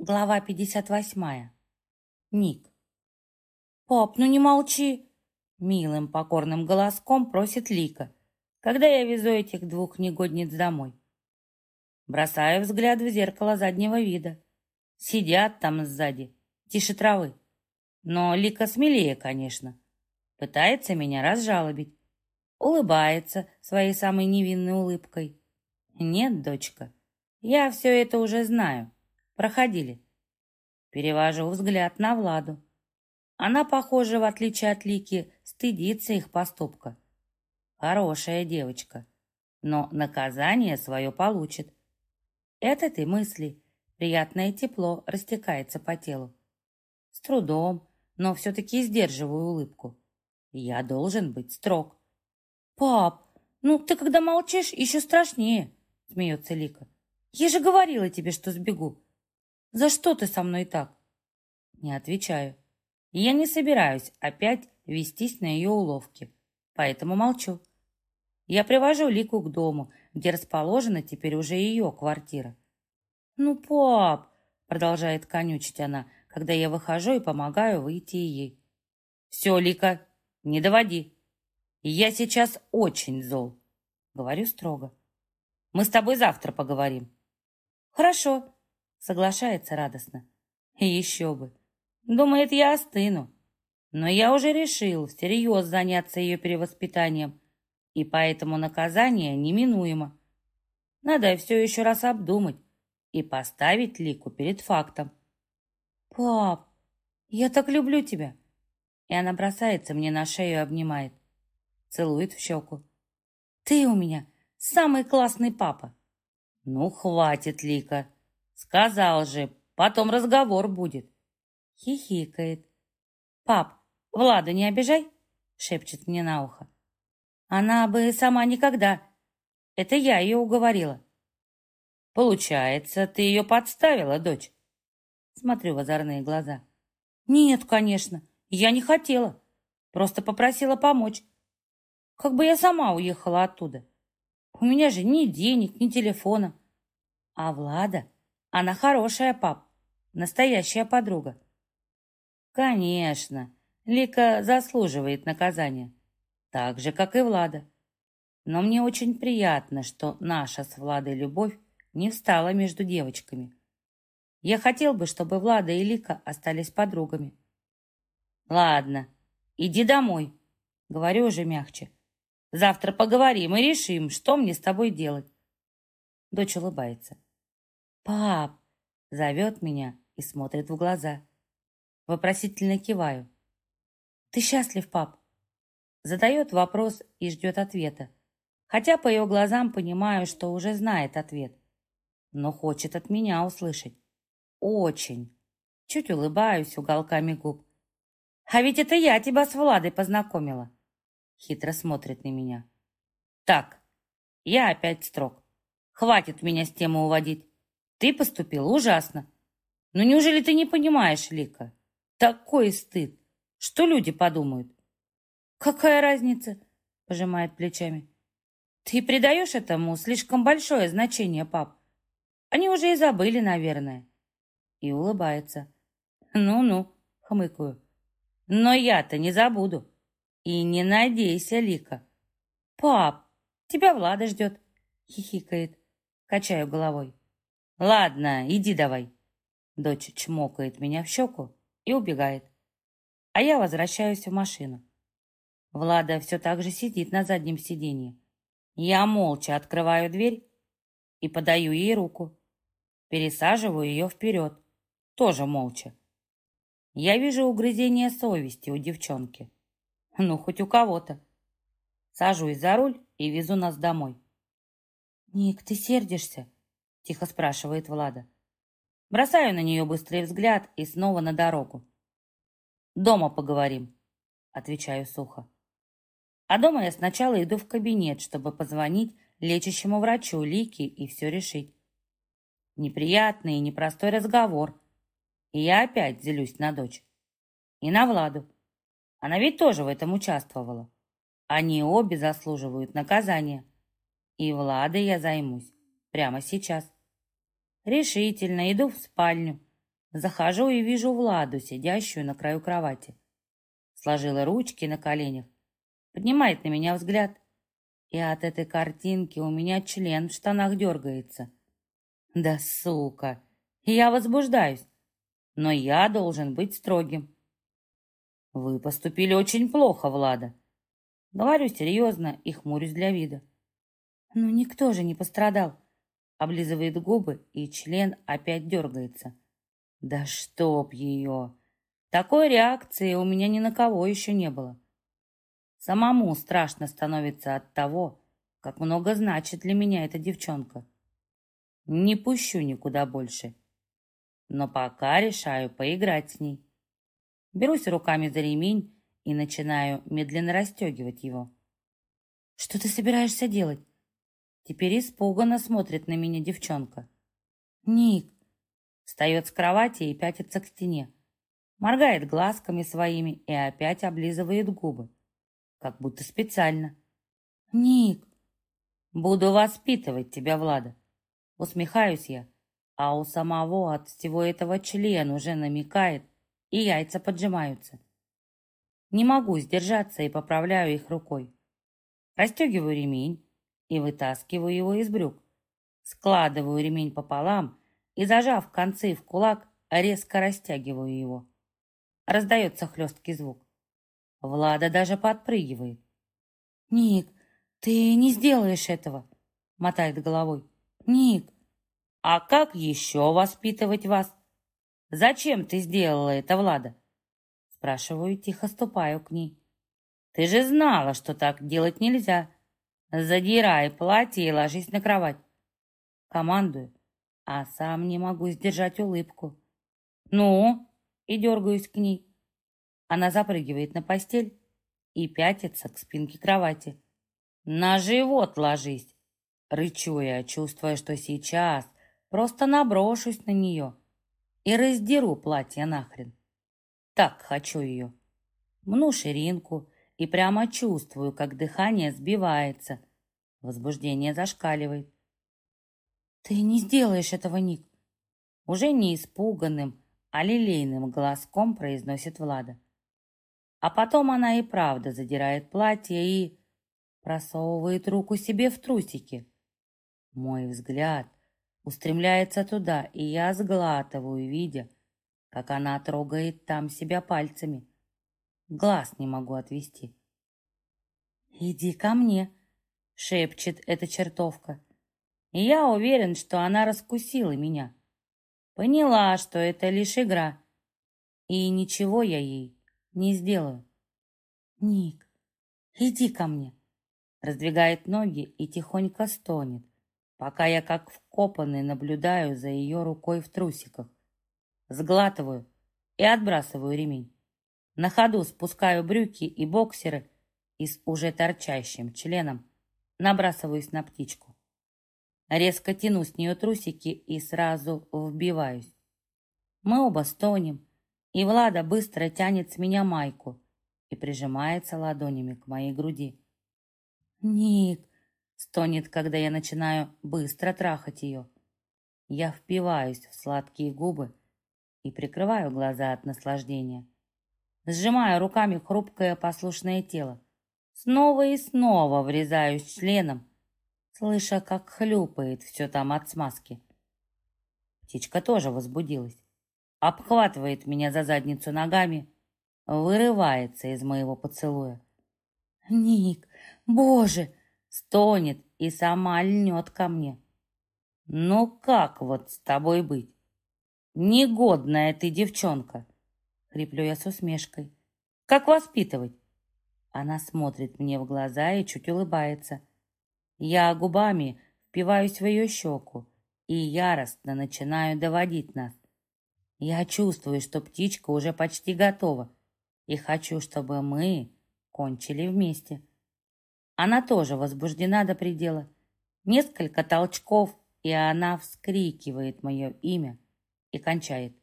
Глава 58. Ник. «Пап, ну не молчи!» Милым покорным голоском просит Лика, когда я везу этих двух негодниц домой. Бросаю взгляд в зеркало заднего вида. Сидят там сзади, тише травы. Но Лика смелее, конечно. Пытается меня разжалобить. Улыбается своей самой невинной улыбкой. Нет, дочка, я все это уже знаю проходили. Перевожу взгляд на Владу. Она, похоже, в отличие от Лики, стыдится их поступка. Хорошая девочка, но наказание свое получит. Это ты мысли. Приятное тепло растекается по телу. С трудом, но все-таки сдерживаю улыбку. Я должен быть строг. «Пап, ну ты когда молчишь, еще страшнее», — смеется Лика. «Я же говорила тебе, что сбегу. За что ты со мной так?» Не отвечаю. Я не собираюсь опять вестись на ее уловки, поэтому молчу. Я привожу Лику к дому, где расположена теперь уже ее квартира. «Ну, пап!» — продолжает конючить она, когда я выхожу и помогаю выйти ей. «Все, Лика, не доводи. Я сейчас очень зол», — говорю строго. «Мы с тобой завтра поговорим». «Хорошо», Соглашается радостно. И еще бы. Думает, я остыну. Но я уже решил всерьез заняться ее перевоспитанием, и поэтому наказание неминуемо. Надо все еще раз обдумать и поставить Лику перед фактом. «Пап, я так люблю тебя!» И она бросается мне на шею и обнимает. Целует в щеку. «Ты у меня самый классный папа!» «Ну, хватит, Лика!» Сказал же, потом разговор будет. Хихикает. Пап, Влада не обижай, шепчет мне на ухо. Она бы сама никогда. Это я ее уговорила. Получается, ты ее подставила, дочь? Смотрю в озорные глаза. Нет, конечно, я не хотела. Просто попросила помочь. Как бы я сама уехала оттуда. У меня же ни денег, ни телефона. А Влада она хорошая, пап. Настоящая подруга. Конечно, Лика заслуживает наказания. Так же, как и Влада. Но мне очень приятно, что наша с Владой любовь не встала между девочками. Я хотел бы, чтобы Влада и Лика остались подругами. Ладно, иди домой, говорю уже мягче. Завтра поговорим и решим, что мне с тобой делать. Дочь улыбается. «Пап!» — зовет меня и смотрит в глаза. Вопросительно киваю. «Ты счастлив, пап?» Задает вопрос и ждет ответа. Хотя по ее глазам понимаю, что уже знает ответ. Но хочет от меня услышать. Очень. Чуть улыбаюсь уголками губ. «А ведь это я тебя с Владой познакомила!» Хитро смотрит на меня. «Так, я опять строг. Хватит меня с темы уводить. Ты поступила ужасно. Но неужели ты не понимаешь, Лика? Такой стыд. Что люди подумают? Какая разница? Пожимает плечами. Ты придаешь этому слишком большое значение, пап. Они уже и забыли, наверное. И улыбается. Ну-ну, хмыкаю. Но я-то не забуду. И не надейся, Лика. Пап, тебя Влада ждет, хихикает. Качаю головой. «Ладно, иди давай». Дочь чмокает меня в щеку и убегает. А я возвращаюсь в машину. Влада все так же сидит на заднем сиденье. Я молча открываю дверь и подаю ей руку. Пересаживаю ее вперед, тоже молча. Я вижу угрызение совести у девчонки. Ну, хоть у кого-то. Сажусь за руль и везу нас домой. «Ник, ты сердишься?» Тихо спрашивает Влада. Бросаю на нее быстрый взгляд и снова на дорогу. «Дома поговорим», — отвечаю сухо. А дома я сначала иду в кабинет, чтобы позвонить лечащему врачу Лике и все решить. Неприятный и непростой разговор. И я опять злюсь на дочь. И на Владу. Она ведь тоже в этом участвовала. Они обе заслуживают наказания. И Владой я займусь прямо сейчас. Решительно иду в спальню, Захожу и вижу Владу, сидящую на краю кровати. Сложила ручки на коленях, поднимает на меня взгляд, и от этой картинки у меня член в штанах дергается. Да сука! Я возбуждаюсь, но я должен быть строгим. Вы поступили очень плохо, Влада. Говорю серьезно и хмурюсь для вида. Ну никто же не пострадал. Облизывает губы, и член опять дергается. Да чтоб ее! Такой реакции у меня ни на кого еще не было. Самому страшно становится от того, как много значит для меня эта девчонка. Не пущу никуда больше. Но пока решаю поиграть с ней. Берусь руками за ремень и начинаю медленно расстегивать его. «Что ты собираешься делать?» Теперь испуганно смотрит на меня девчонка. «Ник!» Встает с кровати и пятится к стене. Моргает глазками своими и опять облизывает губы. Как будто специально. «Ник!» «Буду воспитывать тебя, Влада!» Усмехаюсь я, а у самого от всего этого член уже намекает, и яйца поджимаются. Не могу сдержаться и поправляю их рукой. Растегиваю ремень и вытаскиваю его из брюк. Складываю ремень пополам и, зажав концы в кулак, резко растягиваю его. Раздается хлесткий звук. Влада даже подпрыгивает. «Ник, ты не сделаешь этого!» — мотает головой. «Ник, а как еще воспитывать вас? Зачем ты сделала это, Влада?» Спрашиваю, тихо ступаю к ней. «Ты же знала, что так делать нельзя. Задирай платье и ложись на кровать». Командую, а сам не могу сдержать улыбку. «Ну?» и дергаюсь к ней. Она запрыгивает на постель и пятится к спинке кровати. «На живот ложись!» Рычу я, чувствуя, что сейчас просто наброшусь на нее и раздеру платье нахрен. Так хочу ее. Мну ширинку и прямо чувствую, как дыхание сбивается. Возбуждение зашкаливает. «Ты не сделаешь этого, Ник!» Уже не испуганным, а лилейным голоском произносит Влада. А потом она и правда задирает платье и просовывает руку себе в трусики. Мой взгляд устремляется туда, и я сглатываю, видя, как она трогает там себя пальцами. Глаз не могу отвести. «Иди ко мне», — шепчет эта чертовка. И я уверен, что она раскусила меня. Поняла, что это лишь игра, и ничего я ей не сделаю. «Ник, иди ко мне», — раздвигает ноги и тихонько стонет пока я как вкопанный наблюдаю за ее рукой в трусиках. Сглатываю и отбрасываю ремень. На ходу спускаю брюки и боксеры и с уже торчащим членом набрасываюсь на птичку. Резко тяну с нее трусики и сразу вбиваюсь. Мы оба стонем, и Влада быстро тянет с меня майку и прижимается ладонями к моей груди. «Ник, Стонет, когда я начинаю быстро трахать ее. Я впиваюсь в сладкие губы и прикрываю глаза от наслаждения. Сжимаю руками хрупкое послушное тело. Снова и снова врезаюсь членом, слыша, как хлюпает все там от смазки. Птичка тоже возбудилась. Обхватывает меня за задницу ногами, вырывается из моего поцелуя. «Ник, боже!» стонет и сама льнет ко мне. Ну как вот с тобой быть? Негодная ты девчонка, хриплю я с усмешкой. Как воспитывать? Она смотрит мне в глаза и чуть улыбается. Я губами впиваюсь в ее щеку и яростно начинаю доводить нас. Я чувствую, что птичка уже почти готова, и хочу, чтобы мы кончили вместе. Она тоже возбуждена до предела. Несколько толчков, и она вскрикивает мое имя и кончает.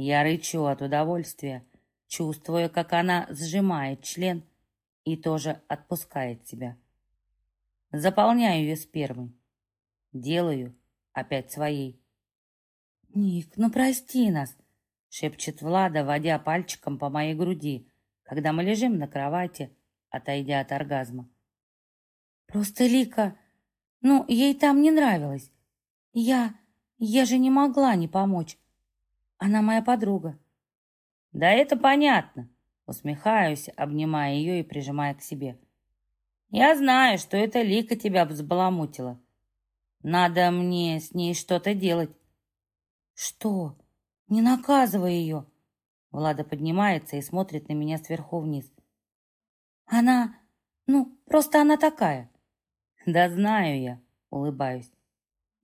Я рычу от удовольствия, чувствуя, как она сжимает член и тоже отпускает себя. Заполняю ее спермой. Делаю опять своей. «Ник, ну прости нас!» — шепчет Влада, водя пальчиком по моей груди, когда мы лежим на кровати, отойдя от оргазма. «Просто Лика, ну, ей там не нравилось. Я, я же не могла не помочь. Она моя подруга». «Да это понятно!» — усмехаюсь, обнимая ее и прижимая к себе. «Я знаю, что это Лика тебя взбаламутила. Надо мне с ней что-то делать». «Что? Не наказывай ее!» Влада поднимается и смотрит на меня сверху вниз. «Она... ну, просто она такая». «Да знаю я», — улыбаюсь.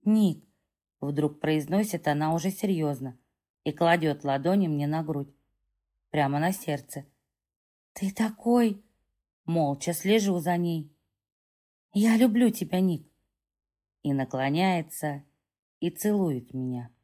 «Ник», — вдруг произносит она уже серьезно и кладет ладони мне на грудь, прямо на сердце. «Ты такой...» Молча слежу за ней. «Я люблю тебя, Ник!» И наклоняется и целует меня.